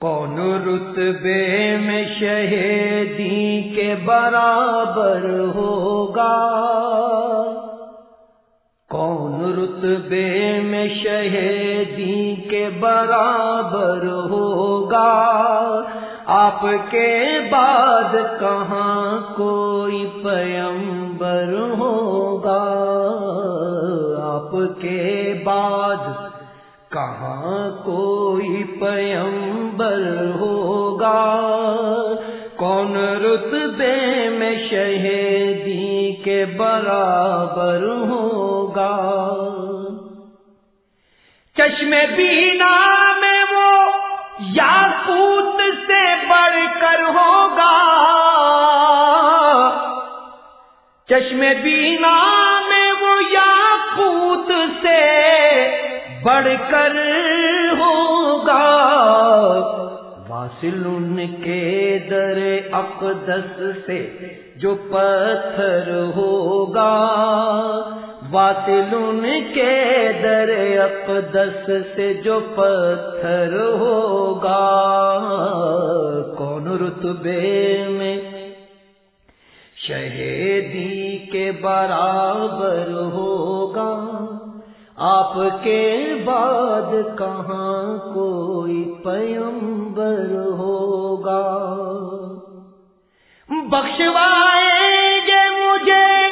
کون رتبے میں شہیدی کے برابر ہوگا؟ کون رتبے میں شہیدی کے برابر ہوگا؟ آپ کے بعد کہاں کوئی پیمبر ہوگا؟ آپ کے بعد کہاں کوئی پیمبر ہوگا؟ کون رتبے میں شہیدی کے برابر ہوگا؟ چشمے بینا میں وہ یا سے بڑھ کر ہوگا؟ چشمے بینا بڑھ کر ہوگا۔ واصل ان کے در اقدس سے جو پتھر ہوگا۔ واصل ان کے در اقدس سے جو پتھر ہوگا۔ کون رتبے میں شہیدی کے برابر ہوگا آپ کے بعد کہاں کوئی پیمبر ہوگا؟ بخشوائیں گے مجھے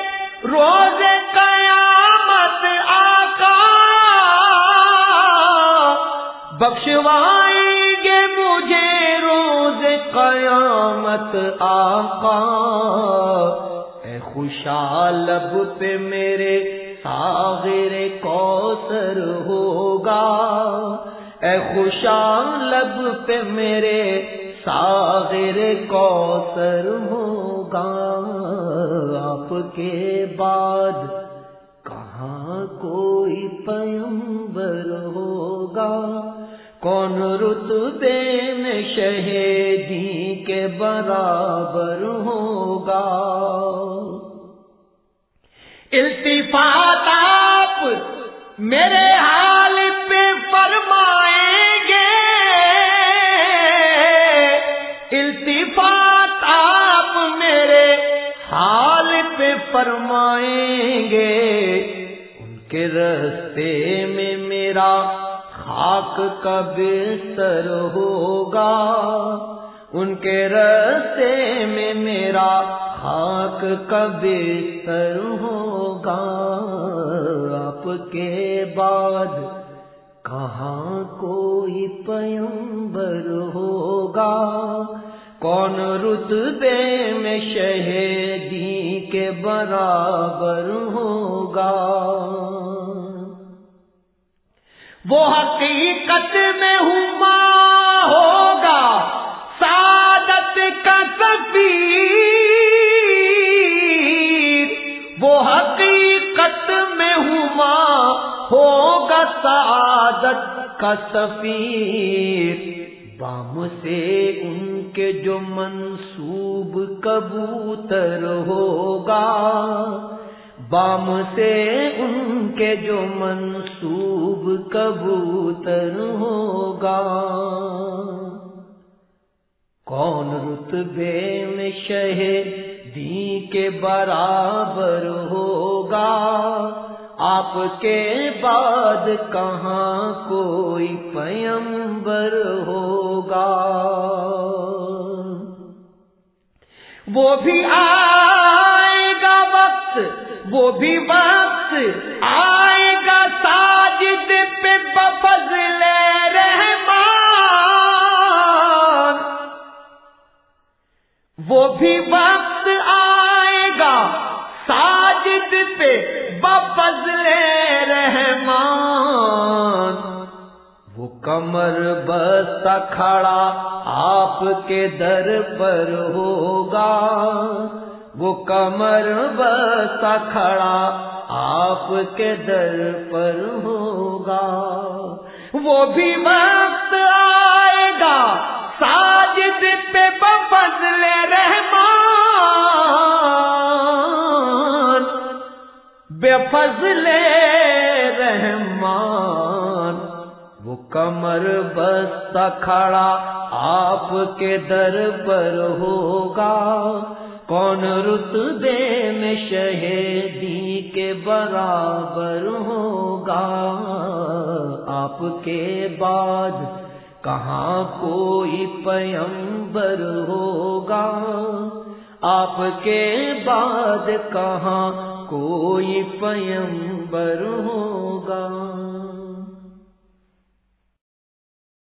روز قیامت آقا۔ بخشوائیں گے مجھے روز قیامت آقا۔ اے خوشالب پہ میرے ساغر کوثر ہوگا۔ اے خوشان لب پہ میرے ساغر کوثر ہوگا۔ آپ کے بعد کہاں کوئی پیمبر ہوگا؟ کون رتبے میں شہیدی کے برابر ہوگا؟ التفات میرے حال پہ فرمائیں گے۔ التفات آپ میرے حال پہ فرمائیں گے۔ ان کے رستے میں میرا خاک کا بستر ہوگا۔ ان کے رستے میں میرا خاک کا بستر ہوگا۔ آپ کے بعد کہاں کوئی پیمبر ہوگا؟ کون رتبے میں شہدی کے برابر ہوگا؟ وہ حقیقت میں ہوں ہوگا سعادت کا سفیر۔ بام سے ان کے جو منصوب کبوتر ہوگا۔ بام سے ان کے جو منصوب کبوتر ہوگا۔ کون رتبے میں شہر دی کے برابر ہوگا؟ آپ کے بعد کہاں کوئی پیمبر ہوگا؟ وہ بھی آئے گا وقت، وہ بھی وقت آئے گا ساجد پہ بفضل وہ بھی وقت آئے گا ساجد پہ بفضل رحمان۔ وہ کمر بستا کھڑا آپ کے در پر ہوگا۔ وہ کمر بستا کھڑا آپ کے در پر ہوگا۔ وہ بھی وقت آئے گا ساجد پہ بفضل فضل رحمان۔ وہ کمر ب بستا کھڑا آپ کے در پر ہوگا۔ کون رتبے میں شہیدی کے برابر ہوگا؟ آپ کے بعد کہاں کوئی پیمبر ہوگا؟ آپ کے بعد کہاں کوئی پیمبر ہوگا؟